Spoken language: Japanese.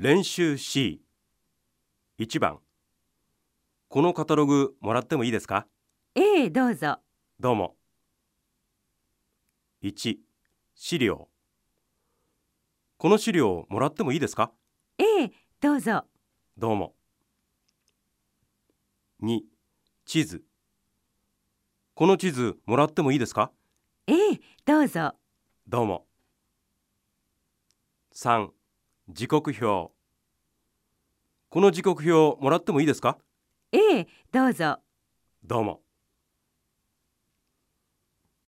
練習 C1 番。このカタログもらってもいいですか？ええ、どうぞ。どうも。1資料。この資料もらってもいいですか？ええ、どうぞ。どうも。2地図。この地図もらってもいいですか？ええ、どうぞ。どうも。3時刻表。この時刻表もらってもいいですか？ええ、どうぞ。どうも